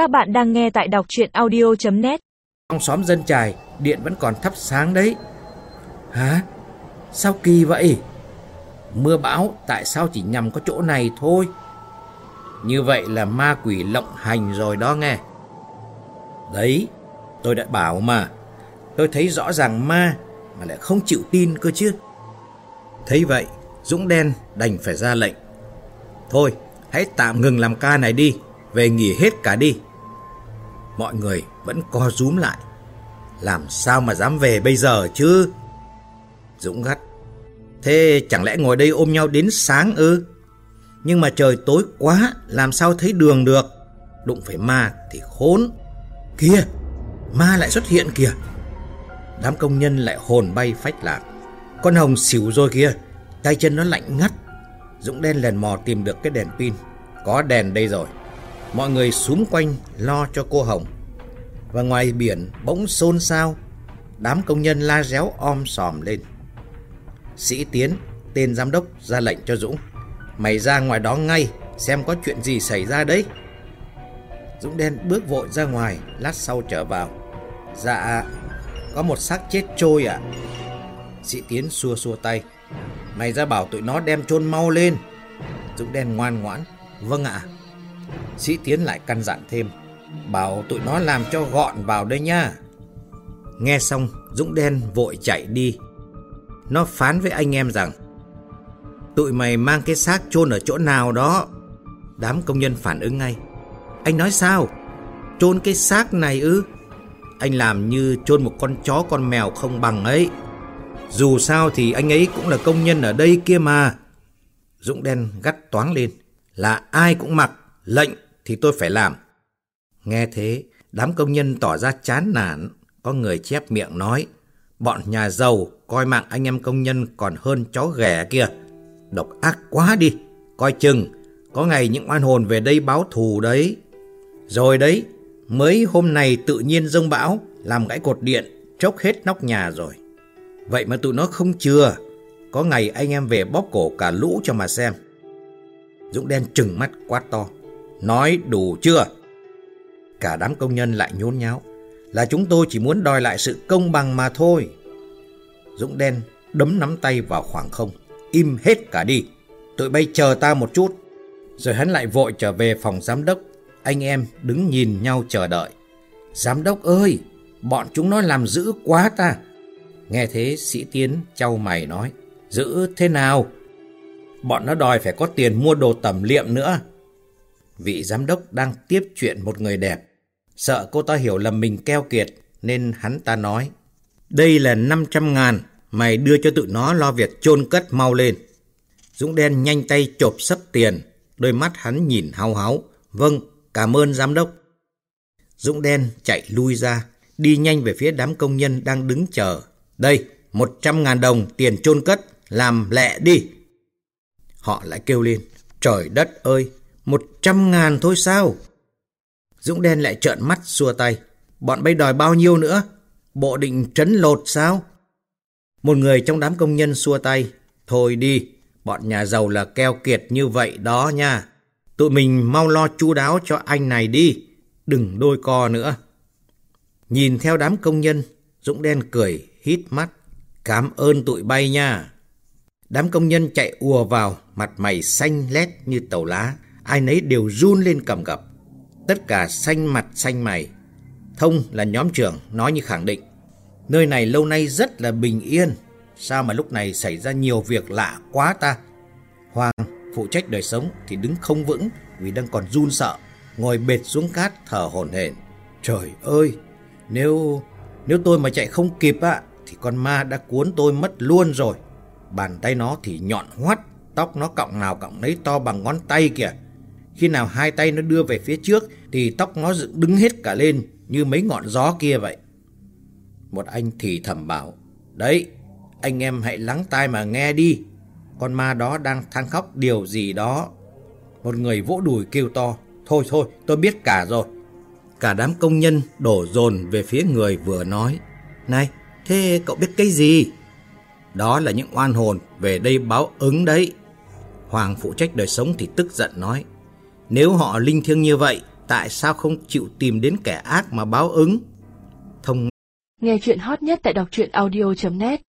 Các bạn đang nghe tại đọc chuyện audio.net Trong xóm dân trài, điện vẫn còn thắp sáng đấy. Hả? Sao kỳ vậy? Mưa bão tại sao chỉ nhằm có chỗ này thôi? Như vậy là ma quỷ lộng hành rồi đó nghe. Đấy, tôi đã bảo mà. Tôi thấy rõ ràng ma mà lại không chịu tin cơ chứ. Thấy vậy, Dũng đen đành phải ra lệnh. Thôi, hãy tạm ngừng làm ca này đi, về nghỉ hết cả đi. Mọi người vẫn co rúm lại. Làm sao mà dám về bây giờ chứ? Dũng gắt. Thế chẳng lẽ ngồi đây ôm nhau đến sáng ư? Nhưng mà trời tối quá, làm sao thấy đường được? Đụng phải ma thì khốn. Kìa, ma lại xuất hiện kìa. Đám công nhân lại hồn bay phách lạc. Con hồng xỉu rồi kìa, tay chân nó lạnh ngắt. Dũng đen lần mò tìm được cái đèn pin. Có đèn đây rồi. Mọi người xúm quanh lo cho cô Hồng. Và ngoài biển bỗng xôn xao, đám công nhân la réo om sòm lên. Sĩ Tiến, tên giám đốc ra lệnh cho Dũng. Mày ra ngoài đó ngay, xem có chuyện gì xảy ra đấy. Dũng đen bước vội ra ngoài, lát sau trở vào. Dạ, có một xác chết trôi ạ. Sĩ Tiến xua xua tay. Mày ra bảo tụi nó đem chôn mau lên. Dũng đen ngoan ngoãn. Vâng ạ. Sĩ Tiến lại căn dặn thêm. Bảo tụi nó làm cho gọn vào đây nha. Nghe xong, Dũng đen vội chạy đi. Nó phán với anh em rằng Tụi mày mang cái xác chôn ở chỗ nào đó Đám công nhân phản ứng ngay Anh nói sao chôn cái xác này ư Anh làm như chôn một con chó con mèo không bằng ấy Dù sao thì anh ấy cũng là công nhân ở đây kia mà Dũng đen gắt toáng lên Là ai cũng mặc Lệnh thì tôi phải làm Nghe thế Đám công nhân tỏ ra chán nản Có người chép miệng nói Bọn nhà giàu coi mạng anh em công nhân còn hơn chó ghẻ kia. Độc ác quá đi, coi chừng, có ngày những oan hồn về đây báo thù đấy. Rồi đấy, mới hôm này tự nhiên rông bão, làm gãy cột điện, chốc hết nóc nhà rồi. Vậy mà tụi nó không chừa, có ngày anh em về bóp cổ cả lũ cho mà xem. Dũng đen trừng mắt quát to, nói đủ chưa? Cả đám công nhân lại nhốn nháo, là chúng tôi chỉ muốn đòi lại sự công bằng mà thôi. Dũng đen đấm nắm tay vào khoảng không, im hết cả đi. Tụi bay chờ ta một chút. Rồi hắn lại vội trở về phòng giám đốc. Anh em đứng nhìn nhau chờ đợi. Giám đốc ơi, bọn chúng nó làm dữ quá ta. Nghe thế sĩ Tiến trao mày nói, dữ thế nào? Bọn nó đòi phải có tiền mua đồ tẩm liệm nữa. Vị giám đốc đang tiếp chuyện một người đẹp. Sợ cô ta hiểu lầm mình keo kiệt nên hắn ta nói. Đây là 500 ngàn, mày đưa cho tụi nó lo việc chôn cất mau lên. Dũng đen nhanh tay chộp sấp tiền, đôi mắt hắn nhìn hao háo. Vâng, cảm ơn giám đốc. Dũng đen chạy lui ra, đi nhanh về phía đám công nhân đang đứng chờ. Đây, 100 ngàn đồng tiền chôn cất, làm lẹ đi. Họ lại kêu lên, trời đất ơi, 100 ngàn thôi sao? Dũng đen lại trợn mắt xua tay. Bọn bay đòi bao nhiêu nữa? Bộ định trấn lột sao? Một người trong đám công nhân xua tay. Thôi đi, bọn nhà giàu là keo kiệt như vậy đó nha. Tụi mình mau lo chu đáo cho anh này đi. Đừng đôi co nữa. Nhìn theo đám công nhân, Dũng đen cười, hít mắt. Cảm ơn tụi bay nha. Đám công nhân chạy ùa vào, mặt mày xanh lét như tàu lá. Ai nấy đều run lên cầm cập. Tất cả xanh mặt xanh mày. Thông là nhóm trưởng nói như khẳng định. Nơi này lâu nay rất là bình yên. Sao mà lúc này xảy ra nhiều việc lạ quá ta? Hoàng phụ trách đời sống thì đứng không vững vì đang còn run sợ. Ngồi bệt xuống cát thở hổn hển. Trời ơi! Nếu nếu tôi mà chạy không kịp á thì con ma đã cuốn tôi mất luôn rồi. Bàn tay nó thì nhọn hoắt, tóc nó cọng nào cọng nấy to bằng ngón tay kìa. Khi nào hai tay nó đưa về phía trước thì tóc nó dựng đứng hết cả lên như mấy ngọn gió kia vậy. Một anh thì thầm bảo, đấy, anh em hãy lắng tai mà nghe đi. Con ma đó đang than khóc điều gì đó. Một người vỗ đùi kêu to, thôi thôi, tôi biết cả rồi. Cả đám công nhân đổ dồn về phía người vừa nói. Này, thế cậu biết cái gì? Đó là những oan hồn về đây báo ứng đấy. Hoàng phụ trách đời sống thì tức giận nói. Nếu họ linh thiêng như vậy, tại sao không chịu tìm đến kẻ ác mà báo ứng? Thông Nghe chuyện hot nhất tại đọc truyện audio.net